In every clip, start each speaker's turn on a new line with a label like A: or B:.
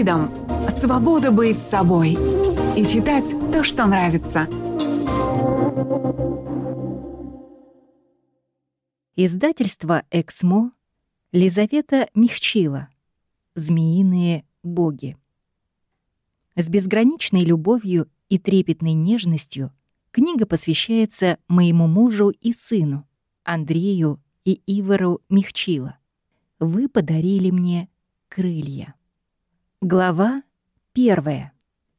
A: Freedom – свобода быть собой и читать то, что нравится.
B: Издательство «Эксмо» Лизавета Михчила «Змеиные боги». С безграничной любовью и трепетной нежностью книга посвящается моему мужу и сыну, Андрею и Ивару Михчила. Вы подарили мне крылья. Глава первая.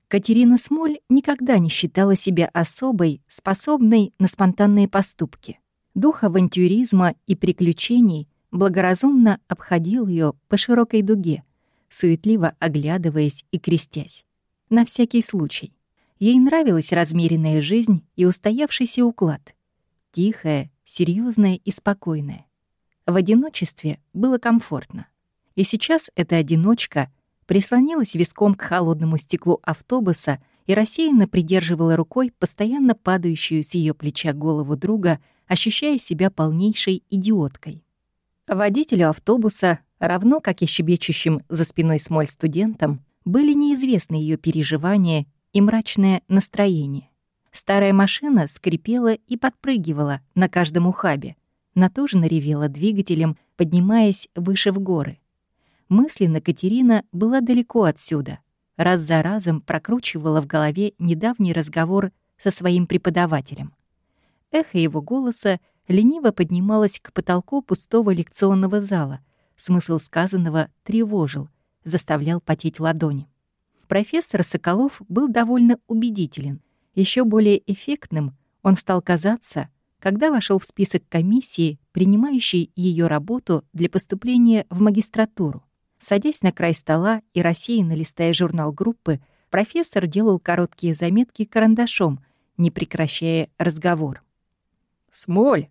B: Катерина Смоль никогда не считала себя особой, способной на спонтанные поступки. Дух авантюризма и приключений благоразумно обходил ее по широкой дуге, суетливо оглядываясь и крестясь. На всякий случай. Ей нравилась размеренная жизнь и устоявшийся уклад. Тихая, серьезная и спокойная. В одиночестве было комфортно. И сейчас эта одиночка прислонилась виском к холодному стеклу автобуса и рассеянно придерживала рукой постоянно падающую с ее плеча голову друга, ощущая себя полнейшей идиоткой. Водителю автобуса, равно как и щебечущим за спиной смоль студентам, были неизвестны ее переживания и мрачное настроение. Старая машина скрипела и подпрыгивала на каждом ухабе, натужно ревела двигателем, поднимаясь выше в горы. Мысленно Катерина была далеко отсюда. Раз за разом прокручивала в голове недавний разговор со своим преподавателем. Эхо его голоса лениво поднималось к потолку пустого лекционного зала. Смысл сказанного тревожил, заставлял потеть ладони. Профессор Соколов был довольно убедителен. Еще более эффектным он стал казаться, когда вошел в список комиссии, принимающей ее работу для поступления в магистратуру. Садясь на край стола и рассеянно листая журнал группы, профессор делал короткие заметки карандашом, не прекращая разговор.
C: «Смоль,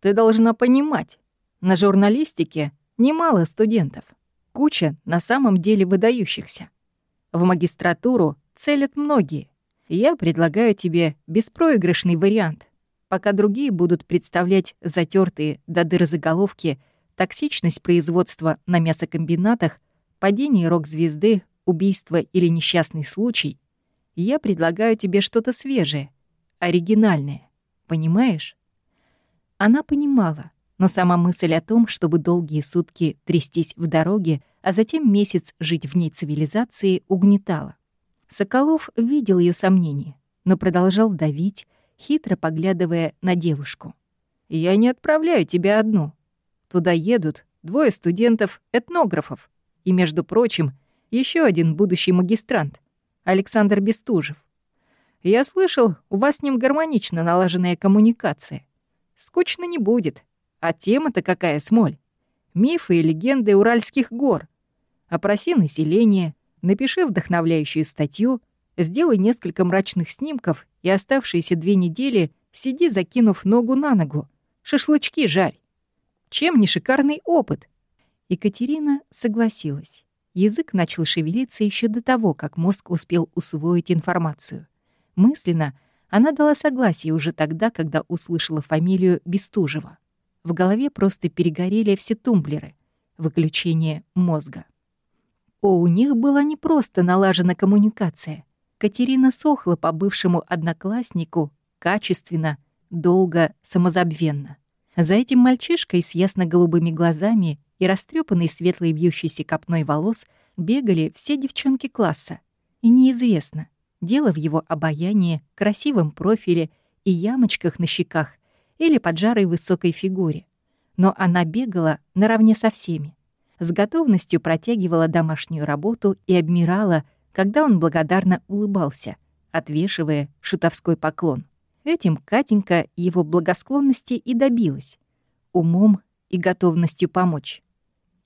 C: ты должна понимать, на журналистике немало студентов, куча на самом деле выдающихся. В магистратуру целят многие. Я предлагаю тебе беспроигрышный вариант, пока другие будут представлять затертые до дыр заголовки токсичность производства на мясокомбинатах, падение рок-звезды, убийство или несчастный случай, я предлагаю тебе что-то свежее, оригинальное. Понимаешь? Она понимала, но сама мысль о том, чтобы долгие сутки трястись в дороге, а затем месяц жить вне цивилизации, угнетала. Соколов видел ее сомнения, но продолжал давить, хитро поглядывая на девушку. «Я не отправляю тебя одну. Туда едут двое студентов-этнографов и, между прочим, еще один будущий магистрант, Александр Бестужев. Я слышал, у вас с ним гармонично налаженная коммуникация. Скучно не будет. А тема-то какая, Смоль? Мифы и легенды Уральских гор. Опроси население, напиши вдохновляющую статью, сделай несколько мрачных снимков и оставшиеся две недели сиди, закинув ногу на ногу. Шашлычки жарь. Чем не шикарный опыт? Екатерина согласилась. Язык начал шевелиться еще до того, как мозг успел усвоить информацию. Мысленно она дала согласие уже тогда, когда услышала фамилию Бестужева. В голове просто перегорели все тумблеры. Выключение мозга. О, у них была не просто налажена коммуникация. Катерина сохла по бывшему однокласснику качественно, долго, самозабвенно. За этим мальчишкой с ясно-голубыми глазами и растрепанной светлой вьющейся копной волос бегали все девчонки класса. И неизвестно, дело в его обаянии, красивом профиле и ямочках на щеках или поджарой высокой фигуре. Но она бегала наравне со всеми. С готовностью протягивала домашнюю работу и обмирала, когда он благодарно улыбался, отвешивая шутовской поклон. Этим Катенька его благосклонности и добилась. Умом и готовностью помочь.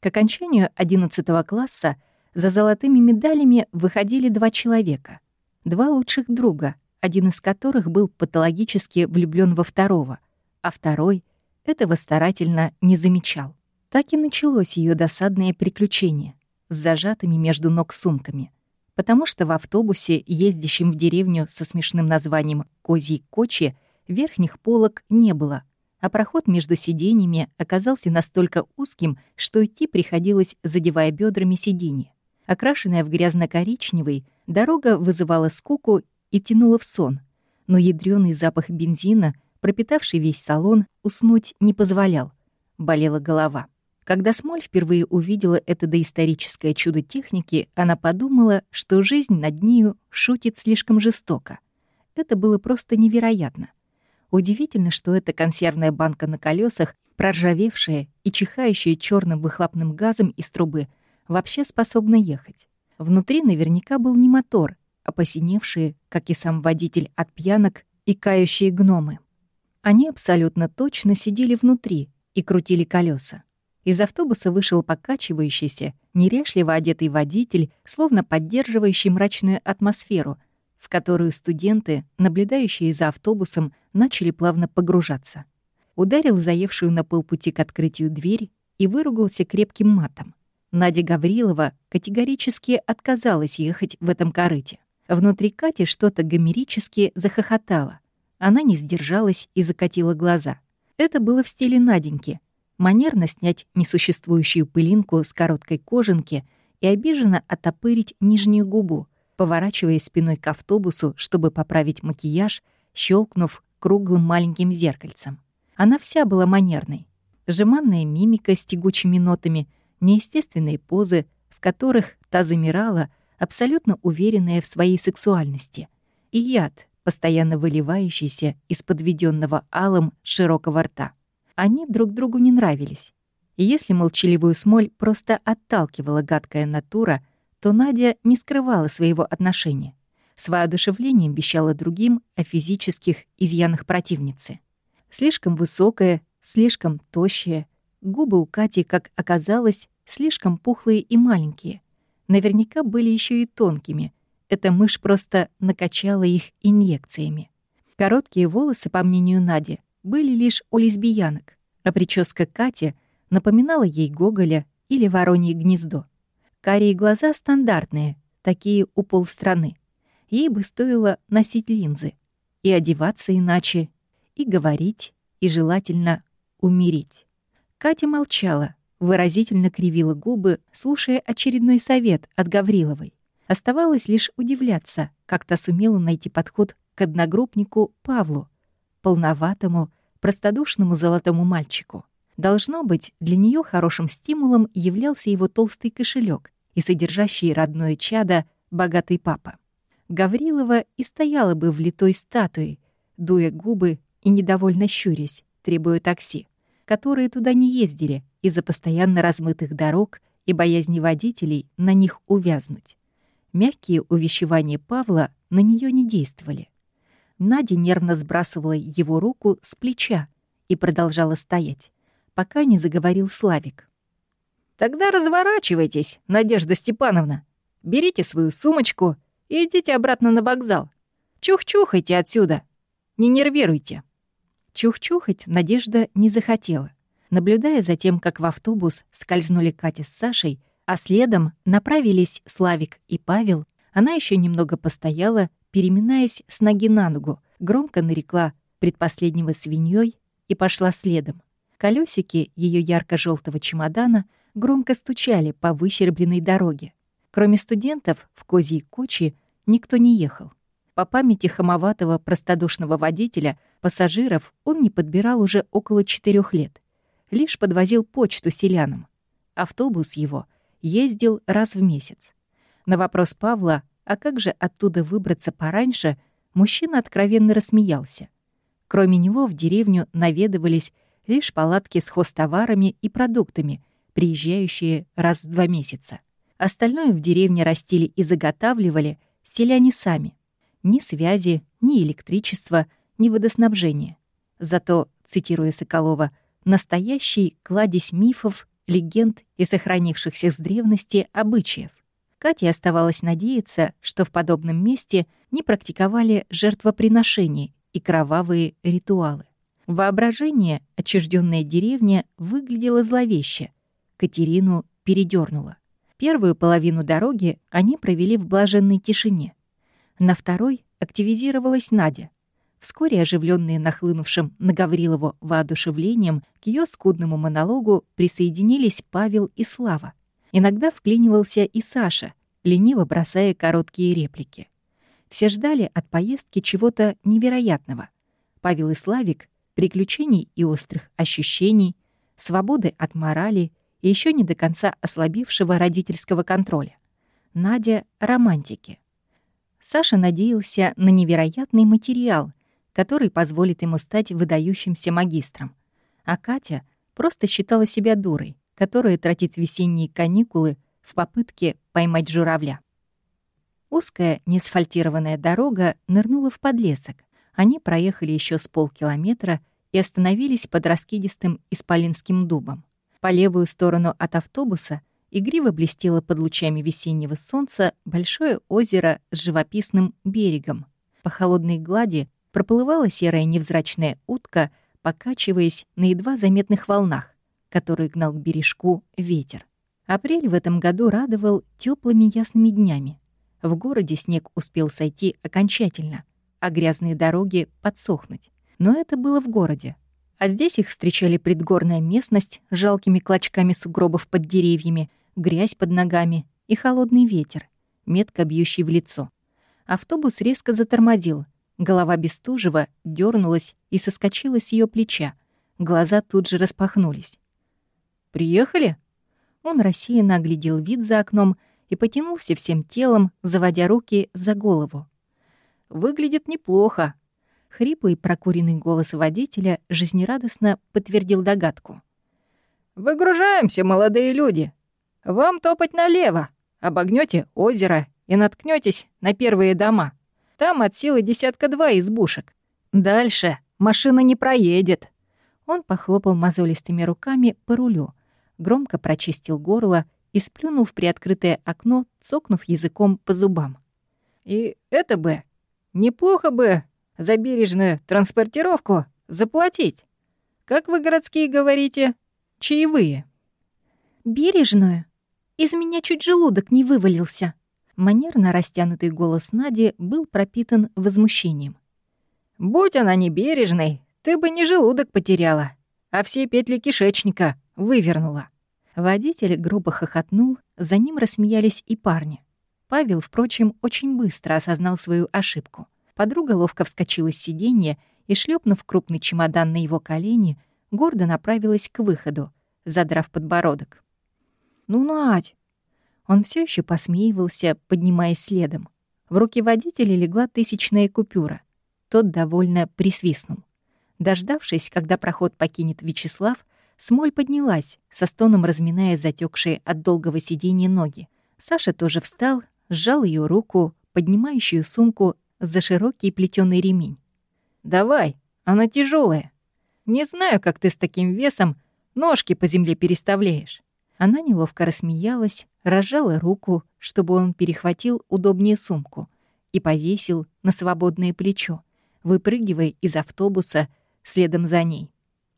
C: К окончанию 11 класса за золотыми медалями выходили два человека. Два лучших друга, один из которых был патологически влюблен во второго, а второй этого старательно не замечал. Так и началось ее досадное приключение с зажатыми между ног сумками — потому что в автобусе, ездящем в деревню со смешным названием «Козий Кочи», верхних полок не было, а проход между сиденьями оказался настолько узким, что идти приходилось, задевая бедрами сиденье. Окрашенная в грязно-коричневый, дорога вызывала скуку и тянула в сон, но ядрёный запах бензина, пропитавший весь салон, уснуть не позволял. Болела голова. Когда Смоль впервые увидела это доисторическое чудо техники, она подумала, что жизнь над нею шутит слишком жестоко. Это было просто невероятно. Удивительно, что эта консервная банка на колесах, проржавевшая и чихающая черным выхлопным газом из трубы, вообще способна ехать. Внутри наверняка был не мотор, а посиневшие, как и сам водитель от пьянок, и кающие гномы. Они абсолютно точно сидели внутри и крутили колеса. Из автобуса вышел покачивающийся, неряшливо одетый водитель, словно поддерживающий мрачную атмосферу, в которую студенты, наблюдающие за автобусом, начали плавно погружаться. Ударил заевшую на полпути к открытию дверь и выругался крепким матом. Надя Гаврилова категорически отказалась ехать в этом корыте. Внутри Кати что-то гомерически захохотало. Она не сдержалась и закатила глаза. Это было в стиле Наденьки — манерно снять несуществующую пылинку с короткой кожанки и обиженно отопырить нижнюю губу, поворачиваясь спиной к автобусу, чтобы поправить макияж, щелкнув круглым маленьким зеркальцем. Она вся была манерной. Жеманная мимика с тягучими нотами, неестественные позы, в которых та замирала, абсолютно уверенная в своей сексуальности. И яд, постоянно выливающийся из подведенного алым широкого рта. Они друг другу не нравились. И если молчаливую смоль просто отталкивала гадкая натура, то Надя не скрывала своего отношения. С воодушевлением вещала другим о физических изъянах противницы. Слишком высокая, слишком тощая, губы у Кати, как оказалось, слишком пухлые и маленькие. Наверняка были еще и тонкими. Эта мышь просто накачала их инъекциями. Короткие волосы, по мнению Нади, были лишь у лесбиянок, а прическа Кати напоминала ей Гоголя или Воронье гнездо. Карие глаза стандартные, такие у полстраны. Ей бы стоило носить линзы и одеваться иначе, и говорить, и желательно умереть. Катя молчала, выразительно кривила губы, слушая очередной совет от Гавриловой. Оставалось лишь удивляться, как та сумела найти подход к одногруппнику Павлу, полноватому, простодушному золотому мальчику. Должно быть, для нее хорошим стимулом являлся его толстый кошелек и содержащий родное чадо богатый папа. Гаврилова и стояла бы в литой статуе, дуя губы и недовольно щурясь, требуя такси, которые туда не ездили из-за постоянно размытых дорог и боязни водителей на них увязнуть. Мягкие увещевания Павла на нее не действовали. Надя нервно сбрасывала его руку с плеча и продолжала стоять, пока не заговорил Славик. «Тогда разворачивайтесь, Надежда Степановна. Берите свою сумочку и идите обратно на вокзал. Чух-чухайте отсюда. Не нервируйте». Чух-чухать Надежда не захотела. Наблюдая за тем, как в автобус скользнули Катя с Сашей, а следом направились Славик и Павел, она еще немного постояла переминаясь с ноги на ногу, громко нарекла предпоследнего свиньей и пошла следом. Колесики ее ярко желтого чемодана громко стучали по выщербленной дороге. Кроме студентов, в Козьей Кочи никто не ехал. По памяти хамоватого простодушного водителя пассажиров он не подбирал уже около четырех лет. Лишь подвозил почту селянам. Автобус его ездил раз в месяц. На вопрос Павла а как же оттуда выбраться пораньше, мужчина откровенно рассмеялся. Кроме него в деревню наведывались лишь палатки с хостоварами и продуктами, приезжающие раз в два месяца. Остальное в деревне растили и заготавливали селяне сами. Ни связи, ни электричества, ни водоснабжения. Зато, цитируя Соколова, настоящий кладезь мифов, легенд и сохранившихся с древности обычаев. Кате оставалось надеяться, что в подобном месте не практиковали жертвоприношения и кровавые ритуалы. Воображение отчужденная деревня выглядела зловеще. Катерину передернула. Первую половину дороги они провели в блаженной тишине. На второй активизировалась Надя. Вскоре, оживленные нахлынувшим на Гаврилову воодушевлением, к ее скудному монологу присоединились Павел и Слава. Иногда вклинивался и Саша, лениво бросая короткие реплики. Все ждали от поездки чего-то невероятного. Павел и Славик — приключений и острых ощущений, свободы от морали и еще не до конца ослабившего родительского контроля. Надя — романтики. Саша надеялся на невероятный материал, который позволит ему стать выдающимся магистром. А Катя просто считала себя дурой, которая тратит весенние каникулы в попытке поймать журавля. Узкая неасфальтированная дорога нырнула в подлесок. Они проехали еще с полкилометра и остановились под раскидистым исполинским дубом. По левую сторону от автобуса игриво блестело под лучами весеннего солнца большое озеро с живописным берегом. По холодной глади проплывала серая невзрачная утка, покачиваясь на едва заметных волнах, которые гнал к бережку ветер. Апрель в этом году радовал теплыми ясными днями. В городе снег успел сойти окончательно, а грязные дороги подсохнуть. Но это было в городе. А здесь их встречали предгорная местность с жалкими клочками сугробов под деревьями, грязь под ногами и холодный ветер, метко бьющий в лицо. Автобус резко затормозил. Голова Бестужева дернулась и соскочила с ее плеча. Глаза тут же распахнулись. «Приехали?» Он рассеянно оглядел вид за окном и потянулся всем телом, заводя руки за голову. «Выглядит неплохо». Хриплый прокуренный голос водителя жизнерадостно подтвердил догадку. «Выгружаемся, молодые люди. Вам топать налево. Обогнете озеро и наткнетесь на первые дома. Там от силы десятка-два избушек. Дальше машина не проедет». Он похлопал мозолистыми руками по рулю, громко прочистил горло и сплюнул в приоткрытое окно, цокнув языком по зубам. «И это бы... Неплохо бы за бережную транспортировку заплатить. Как вы, городские, говорите, чаевые?» «Бережную? Из меня чуть желудок не вывалился». Манерно растянутый голос Нади был пропитан возмущением.
D: «Будь она не бережной, ты бы не желудок потеряла, а все петли кишечника вывернула».
C: Водитель грубо хохотнул, за ним рассмеялись и парни. Павел, впрочем, очень быстро осознал свою ошибку. Подруга ловко вскочила с сиденья и, шлепнув крупный чемодан на его колени, гордо направилась к выходу, задрав подбородок. «Ну, Надь!» Он все еще посмеивался, поднимаясь следом. В руки водителя легла тысячная купюра. Тот довольно присвистнул. Дождавшись, когда проход покинет Вячеслав, Смоль поднялась, со стоном разминая затекшие от долгого сидения ноги. Саша тоже встал, сжал ее руку, поднимающую сумку за широкий плетеный ремень.
D: «Давай, она тяжелая. Не знаю, как ты с таким весом ножки по земле переставляешь».
C: Она неловко рассмеялась, разжала руку, чтобы он перехватил удобнее сумку и повесил на свободное плечо, выпрыгивая из автобуса следом за ней.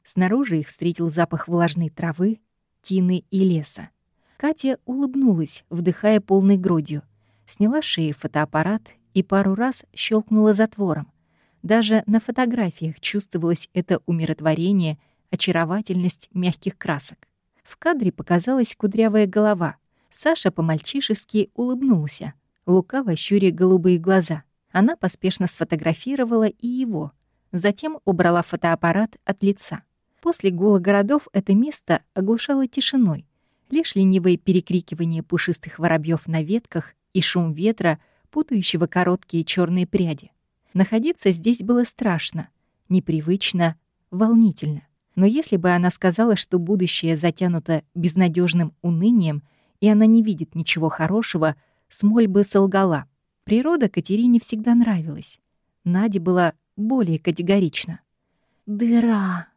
C: Снаружи их встретил запах влажной травы, тины и леса. Катя улыбнулась, вдыхая полной грудью, сняла с шеи фотоаппарат и пару раз щелкнула затвором. Даже на фотографиях чувствовалось это умиротворение, очаровательность мягких красок. В кадре показалась кудрявая голова. Саша по-мальчишески улыбнулся, лукаво щуря голубые глаза. Она поспешно сфотографировала и его, затем убрала фотоаппарат от лица. После гула городов это место оглушало тишиной. Лишь ленивое перекрикивание пушистых воробьев на ветках и шум ветра, путающего короткие черные пряди. Находиться здесь было страшно, непривычно, волнительно. Но если бы она сказала, что будущее затянуто безнадежным унынием, и она не видит ничего хорошего, Смоль бы солгала. Природа Катерине всегда нравилась. Надя была более категорична. «Дыра!»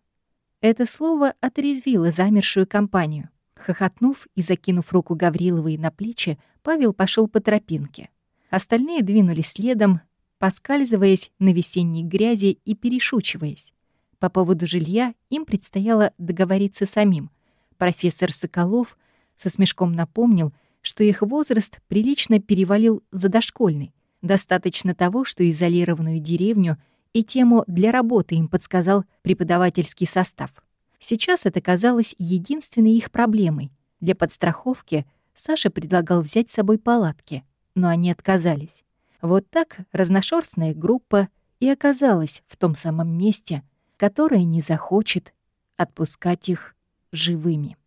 C: Это слово отрезвило замершую компанию. Хохотнув и закинув руку Гавриловой на плечи, Павел пошел по тропинке. Остальные двинулись следом, поскальзываясь на весенней грязи и перешучиваясь. По поводу жилья им предстояло договориться самим. Профессор Соколов со смешком напомнил, что их возраст прилично перевалил за дошкольный. Достаточно того, что изолированную деревню и тему для работы им подсказал преподавательский состав. Сейчас это казалось единственной их проблемой. Для подстраховки Саша предлагал взять с собой палатки, но они отказались. Вот так разношерстная группа и оказалась в том самом месте, которое не захочет отпускать их живыми.